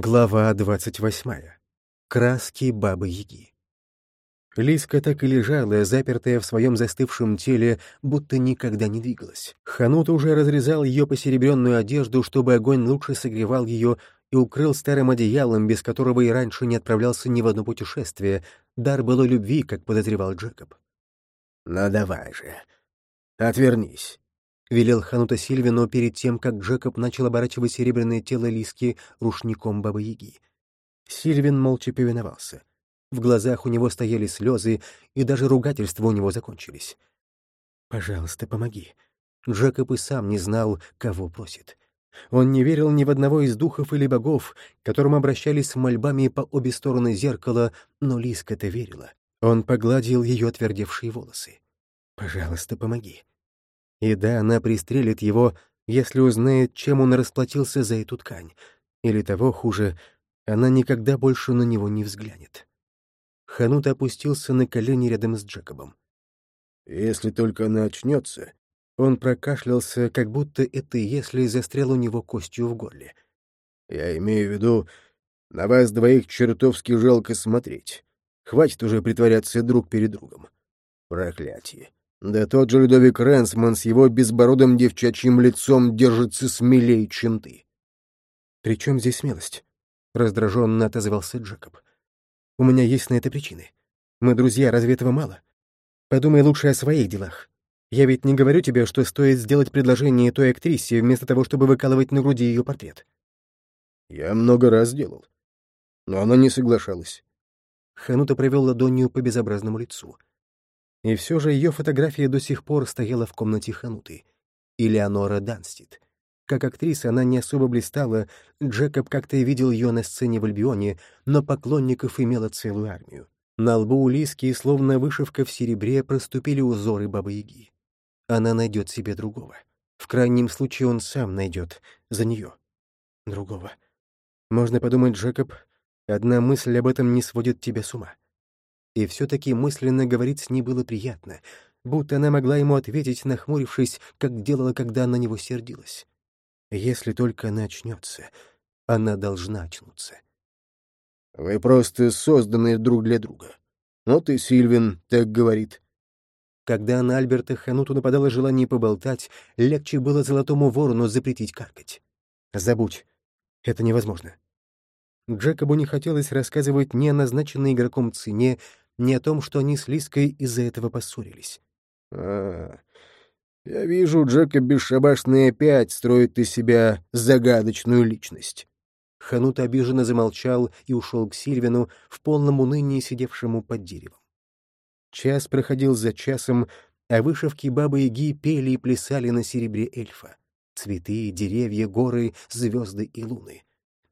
Глава двадцать восьмая. Краски Бабы-Яги. Лиска так и лежала, запертая в своем застывшем теле, будто никогда не двигалась. Ханут уже разрезал ее посеребренную одежду, чтобы огонь лучше согревал ее, и укрыл старым одеялом, без которого и раньше не отправлялся ни в одно путешествие. Дар было любви, как подозревал Джекоб. «Ну давай же, отвернись», — велел Ханута Сильвину перед тем, как Джекоб начал оборачивать серебряное тело Лиски рушником Бабы-Яги. Сильвин молча повиновался. В глазах у него стояли слезы, и даже ругательства у него закончились. «Пожалуйста, помоги». Джекоб и сам не знал, кого просит. Он не верил ни в одного из духов или богов, к которым обращались с мольбами по обе стороны зеркала, но Лиска-то верила. Он погладил ее отвердевшие волосы. «Пожалуйста, помоги». И да, она пристрелит его, если узнает, чем он расплатился за эту ткань. Или того хуже, она никогда больше на него не взглянет. Ханут опустился на колени рядом с Джекобом. «Если только она очнется...» Он прокашлялся, как будто это «если» застрял у него костью в горле. «Я имею в виду, на вас двоих чертовски жалко смотреть. Хватит уже притворяться друг перед другом. Проклятие. Да тот же Людовик Ренсман с его безбородым девчачьим лицом держится смелее, чем ты. — При чем здесь смелость? — раздраженно отозвался Джекоб. — У меня есть на это причины. Мы друзья, разве этого мало? Подумай лучше о своих делах. Я ведь не говорю тебе, что стоит сделать предложение той актрисе, вместо того, чтобы выкалывать на груди ее портрет. Я много раз делал. Но она не соглашалась. Ханута провел ладонью по безобразному лицу. И все же ее фотография до сих пор стояла в комнате Хануты. Элеонора Данстит. Как актриса она не особо блистала, Джекоб как-то видел ее на сцене в Альбионе, но поклонников имела целую армию. На лбу у Лиски, словно вышивка в серебре, проступили узоры Бабы-Яги. Она найдет себе другого. В крайнем случае он сам найдет за нее. Другого. Можно подумать, Джекоб, одна мысль об этом не сводит тебя с ума. И все-таки мысленно говорить с ней было приятно, будто она могла ему ответить, нахмурившись, как делала, когда на него сердилась. Если только она очнется, она должна очнуться. «Вы просто созданы друг для друга. Вот и Сильвин так говорит». Когда на Альберта Хануту нападало желание поболтать, легче было золотому ворону запретить каркать. «Забудь. Это невозможно». Джекобу не хотелось рассказывать ни о назначенной игроком цене, ни о том, что они с Лиской из-за этого поссорились. «А, я вижу, Джекоб бесшабашный опять строит из себя загадочную личность». Ханут обиженно замолчал и ушел к Сильвину, в полном унынии сидевшему под деревом. Час проходил за часом, а вышивки Бабы-Яги пели и плясали на серебре эльфа. Цветы, деревья, горы, звезды и луны.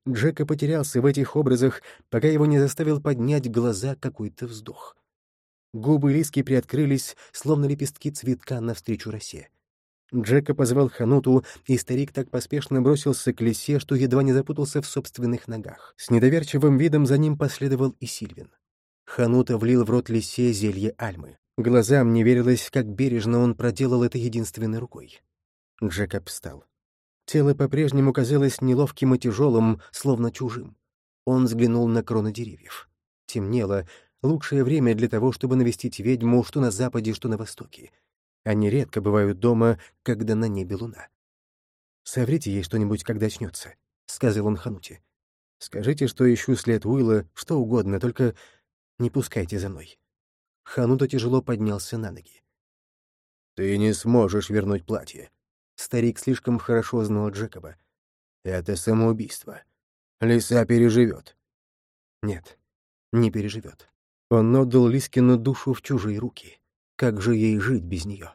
Джека потерялся в этих образах, пока его не заставил поднять глаза какой-то вздох. Губы Лиски приоткрылись, словно лепестки цветка навстречу росе. Джека позвал Хануту, и старик так поспешно бросился к лисе, что едва не запутался в собственных ногах. С недоверчивым видом за ним последовал и Сильвин. Ханута влил в рот лисе зелье альмы. Глазам не верилось, как бережно он проделал это единственной рукой. Джекоб встал. Тело по-прежнему казалось неловким и тяжелым, словно чужим. Он взглянул на кроны деревьев. Темнело — лучшее время для того, чтобы навестить ведьму что на западе, что на востоке. Они редко бывают дома, когда на небе луна. «Соврите ей что-нибудь, когда очнется», — сказал он Хануте. «Скажите, что ищу след Уилла, что угодно, только не пускайте за мной». Ханута тяжело поднялся на ноги. «Ты не сможешь вернуть платье», Старик слишком хорошо знал Джекоба. «Это самоубийство. Лиса переживет». Нет, не переживет. Он отдал Лискину душу в чужие руки. Как же ей жить без нее?